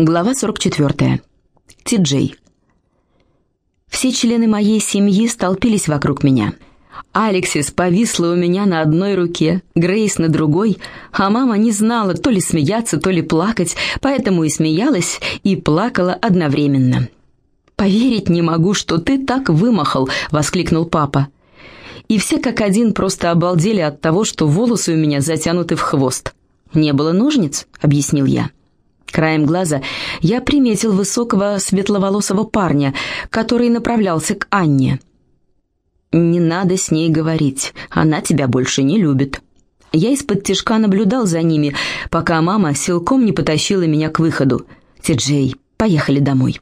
Глава 44. Ти-Джей. Все члены моей семьи столпились вокруг меня. Алексис повисла у меня на одной руке, Грейс на другой, а мама не знала то ли смеяться, то ли плакать, поэтому и смеялась, и плакала одновременно. «Поверить не могу, что ты так вымахал!» — воскликнул папа. И все как один просто обалдели от того, что волосы у меня затянуты в хвост. «Не было ножниц?» — объяснил я. Краем глаза я приметил высокого светловолосого парня, который направлялся к Анне. «Не надо с ней говорить, она тебя больше не любит». Я из-под тишка наблюдал за ними, пока мама силком не потащила меня к выходу. «Ти-Джей, поехали домой».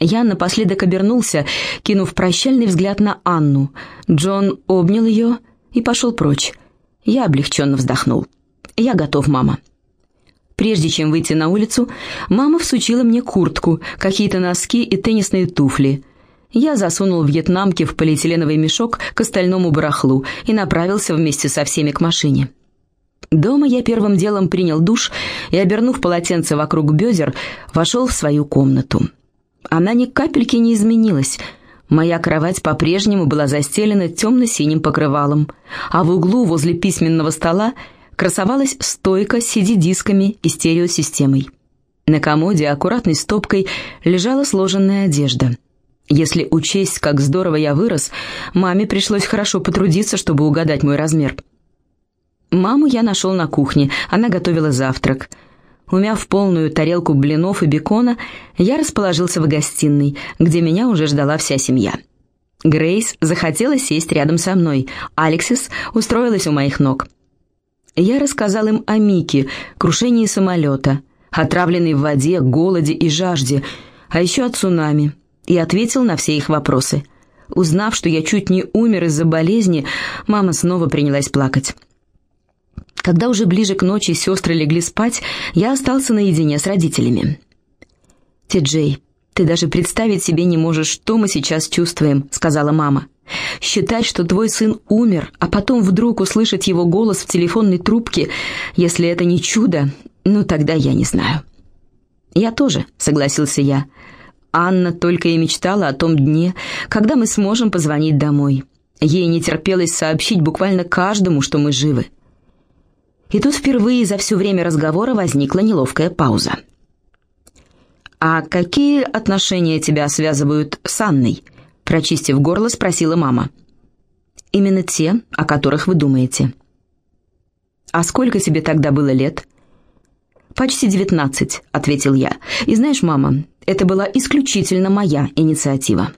Я напоследок обернулся, кинув прощальный взгляд на Анну. Джон обнял ее и пошел прочь. Я облегченно вздохнул. «Я готов, мама». Прежде чем выйти на улицу, мама всучила мне куртку, какие-то носки и теннисные туфли. Я засунул вьетнамки в полиэтиленовый мешок к остальному барахлу и направился вместе со всеми к машине. Дома я первым делом принял душ и, обернув полотенце вокруг бедер, вошел в свою комнату. Она ни капельки не изменилась. Моя кровать по-прежнему была застелена темно-синим покрывалом, а в углу возле письменного стола красовалась стойка с CD-дисками и стереосистемой. На комоде аккуратной стопкой лежала сложенная одежда. Если учесть, как здорово я вырос, маме пришлось хорошо потрудиться, чтобы угадать мой размер. Маму я нашел на кухне, она готовила завтрак. Умяв полную тарелку блинов и бекона, я расположился в гостиной, где меня уже ждала вся семья. Грейс захотела сесть рядом со мной, Алексис устроилась у моих ног. Я рассказал им о Мике, крушении самолета, отравленной в воде, голоде и жажде, а еще о цунами, и ответил на все их вопросы. Узнав, что я чуть не умер из-за болезни, мама снова принялась плакать. Когда уже ближе к ночи сестры легли спать, я остался наедине с родителями. «Ти-Джей, ты даже представить себе не можешь, что мы сейчас чувствуем», — сказала мама. Считать, что твой сын умер, а потом вдруг услышать его голос в телефонной трубке, если это не чудо, ну тогда я не знаю. Я тоже, согласился я. Анна только и мечтала о том дне, когда мы сможем позвонить домой. Ей не терпелось сообщить буквально каждому, что мы живы. И тут впервые за все время разговора возникла неловкая пауза. «А какие отношения тебя связывают с Анной?» Прочистив горло, спросила мама. «Именно те, о которых вы думаете». «А сколько тебе тогда было лет?» «Почти девятнадцать», — ответил я. «И знаешь, мама, это была исключительно моя инициатива».